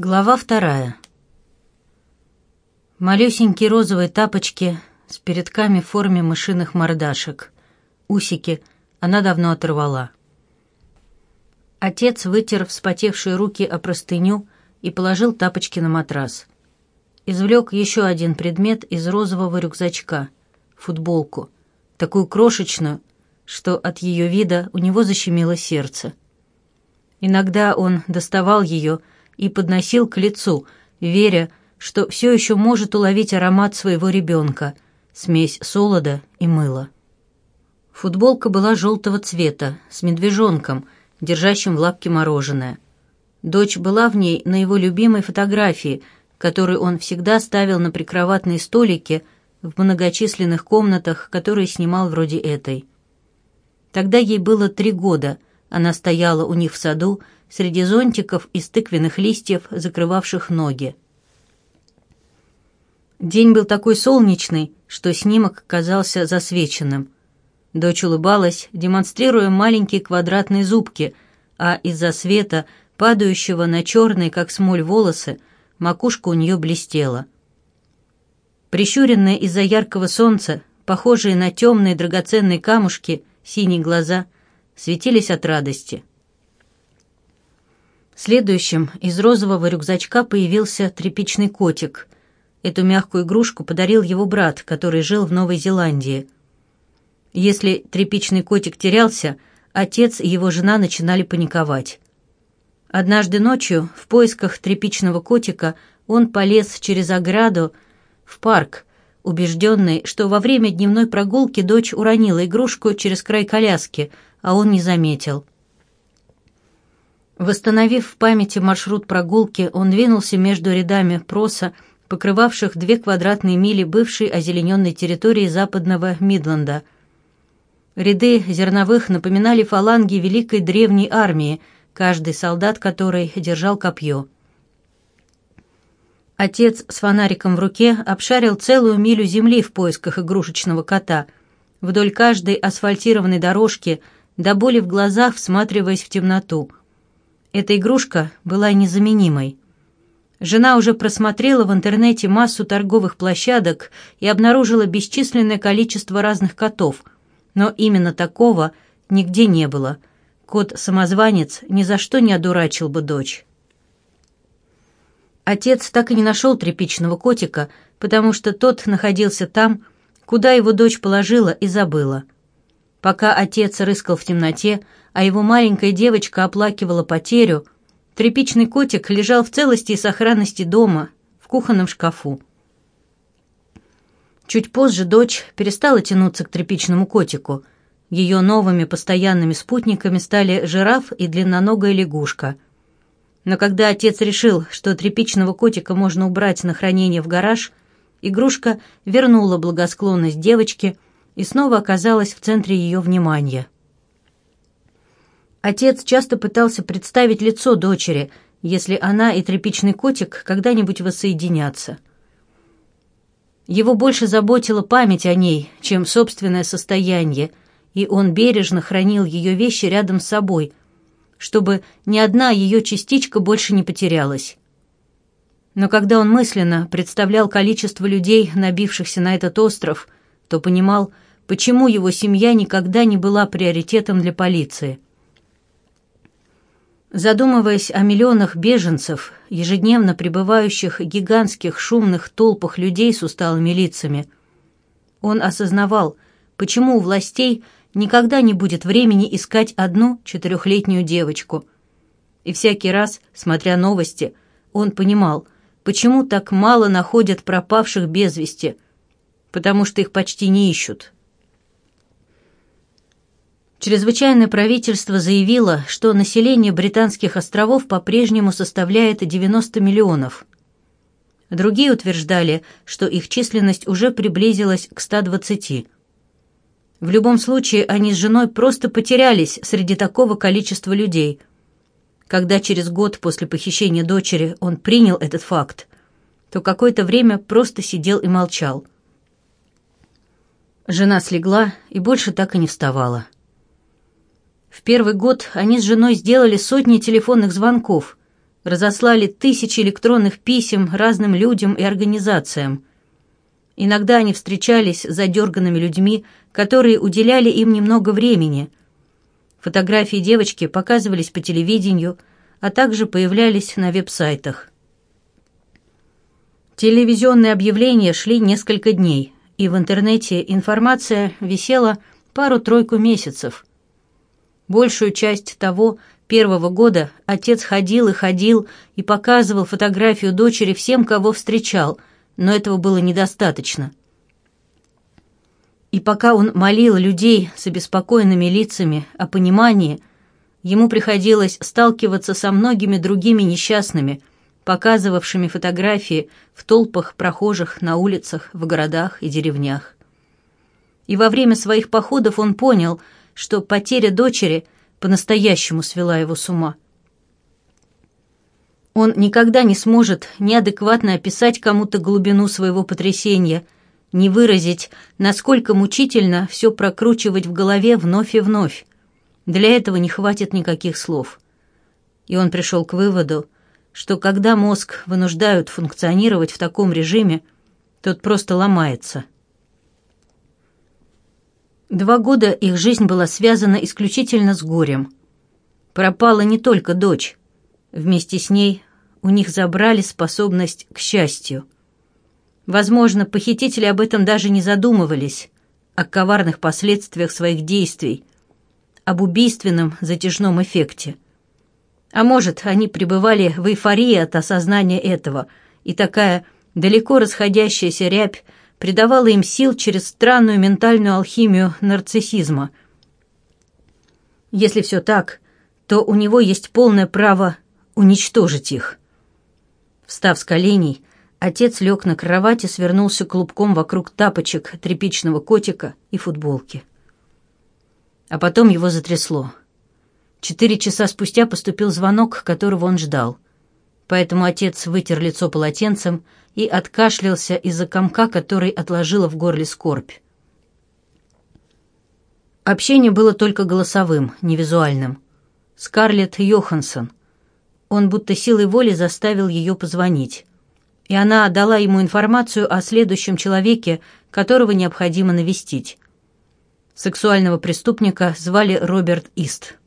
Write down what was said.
Глава вторая. Малюсенькие розовые тапочки с передками в форме мышиных мордашек. Усики она давно оторвала. Отец вытер вспотевшие руки о простыню и положил тапочки на матрас. Извлек еще один предмет из розового рюкзачка — футболку, такую крошечную, что от ее вида у него защемило сердце. Иногда он доставал ее — и подносил к лицу, веря, что все еще может уловить аромат своего ребенка, смесь солода и мыла. Футболка была желтого цвета, с медвежонком, держащим в лапке мороженое. Дочь была в ней на его любимой фотографии, которую он всегда ставил на прикроватные столики в многочисленных комнатах, которые снимал вроде этой. Тогда ей было три года, она стояла у них в саду среди зонтиков из тыквенных листьев, закрывавших ноги. День был такой солнечный, что снимок казался засвеченным. Дочь улыбалась, демонстрируя маленькие квадратные зубки, а из-за света, падающего на черные, как смоль, волосы, макушка у нее блестела. Прищуренные из-за яркого солнца, похожие на темные драгоценные камушки, синие глаза — светились от радости. Следующим из розового рюкзачка появился тряпичный котик. Эту мягкую игрушку подарил его брат, который жил в Новой Зеландии. Если тряпичный котик терялся, отец и его жена начинали паниковать. Однажды ночью в поисках тряпичного котика он полез через ограду в парк, убежденный, что во время дневной прогулки дочь уронила игрушку через край коляски – а он не заметил. Восстановив в памяти маршрут прогулки, он двинулся между рядами проса, покрывавших две квадратные мили бывшей озелененной территории западного Мидленда. Ряды зерновых напоминали фаланги великой древней армии, каждый солдат которой держал копье. Отец с фонариком в руке обшарил целую милю земли в поисках игрушечного кота. Вдоль каждой асфальтированной дорожки – до боли в глазах, всматриваясь в темноту. Эта игрушка была незаменимой. Жена уже просмотрела в интернете массу торговых площадок и обнаружила бесчисленное количество разных котов, но именно такого нигде не было. Кот-самозванец ни за что не одурачил бы дочь. Отец так и не нашел тряпичного котика, потому что тот находился там, куда его дочь положила и забыла – Пока отец рыскал в темноте, а его маленькая девочка оплакивала потерю, тряпичный котик лежал в целости и сохранности дома, в кухонном шкафу. Чуть позже дочь перестала тянуться к тряпичному котику. Ее новыми постоянными спутниками стали жираф и длинноногая лягушка. Но когда отец решил, что тряпичного котика можно убрать на хранение в гараж, игрушка вернула благосклонность девочки – и снова оказалась в центре ее внимания. Отец часто пытался представить лицо дочери, если она и тряпичный котик когда-нибудь воссоединятся. Его больше заботила память о ней, чем собственное состояние, и он бережно хранил ее вещи рядом с собой, чтобы ни одна ее частичка больше не потерялась. Но когда он мысленно представлял количество людей, набившихся на этот остров, то понимал, почему его семья никогда не была приоритетом для полиции. Задумываясь о миллионах беженцев, ежедневно пребывающих гигантских шумных толпах людей с усталыми лицами, он осознавал, почему у властей никогда не будет времени искать одну четырехлетнюю девочку. И всякий раз, смотря новости, он понимал, почему так мало находят пропавших без вести, потому что их почти не ищут. Чрезвычайное правительство заявило, что население Британских островов по-прежнему составляет 90 миллионов. Другие утверждали, что их численность уже приблизилась к 120. В любом случае, они с женой просто потерялись среди такого количества людей. Когда через год после похищения дочери он принял этот факт, то какое-то время просто сидел и молчал. Жена слегла и больше так и не вставала. В первый год они с женой сделали сотни телефонных звонков, разослали тысячи электронных писем разным людям и организациям. Иногда они встречались с задерганными людьми, которые уделяли им немного времени. Фотографии девочки показывались по телевидению, а также появлялись на веб-сайтах. Телевизионные объявления шли несколько дней, и в интернете информация висела пару-тройку месяцев – Большую часть того первого года отец ходил и ходил и показывал фотографию дочери всем, кого встречал, но этого было недостаточно. И пока он молил людей с обеспокоенными лицами о понимании, ему приходилось сталкиваться со многими другими несчастными, показывавшими фотографии в толпах прохожих на улицах, в городах и деревнях. И во время своих походов он понял – что потеря дочери по-настоящему свела его с ума. Он никогда не сможет неадекватно описать кому-то глубину своего потрясения, не выразить, насколько мучительно все прокручивать в голове вновь и вновь. Для этого не хватит никаких слов. И он пришел к выводу, что когда мозг вынуждают функционировать в таком режиме, тот просто ломается – Два года их жизнь была связана исключительно с горем. Пропала не только дочь. Вместе с ней у них забрали способность к счастью. Возможно, похитители об этом даже не задумывались, о коварных последствиях своих действий, об убийственном затяжном эффекте. А может, они пребывали в эйфории от осознания этого, и такая далеко расходящаяся рябь придавало им сил через странную ментальную алхимию нарциссизма. Если все так, то у него есть полное право уничтожить их. Встав с коленей, отец лег на кровать и свернулся клубком вокруг тапочек, тряпичного котика и футболки. А потом его затрясло. Четыре часа спустя поступил звонок, которого он ждал — поэтому отец вытер лицо полотенцем и откашлялся из-за комка, который отложила в горле скорбь. Общение было только голосовым, невизуальным. Скарлетт Йоханссон. Он будто силой воли заставил ее позвонить. И она дала ему информацию о следующем человеке, которого необходимо навестить. Сексуального преступника звали Роберт Ист.